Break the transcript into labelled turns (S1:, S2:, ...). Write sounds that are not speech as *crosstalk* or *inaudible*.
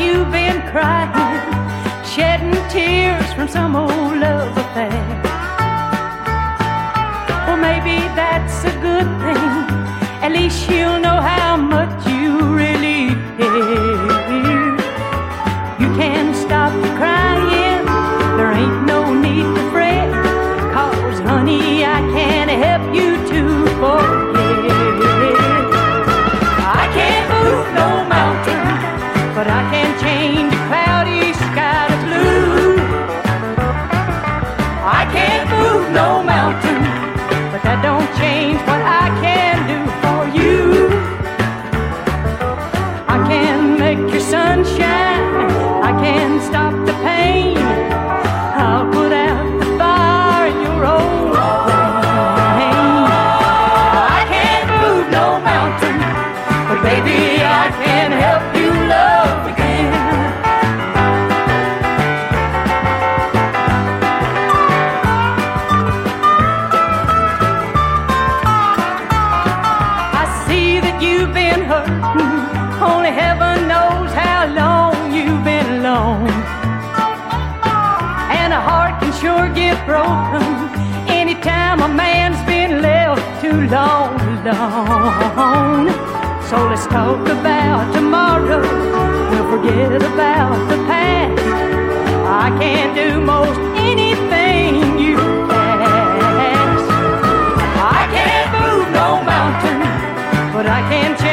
S1: you've been crying, shedding tears from some old love affair. Well, maybe that's a good thing. At least you'll know how much you really care. Change what I can do for you. I can make your sunshine, I can stop the pain. I'll put out the fire in your old flame. I can't move no mountain, but baby, I can help you love again. *laughs* Only heaven knows how long you've been alone. And a heart can sure get broken anytime a man's been left too long alone. So let's talk about tomorrow. We'll forget about the past. I can do most anything you ask. I can't move no mountain, but I can change.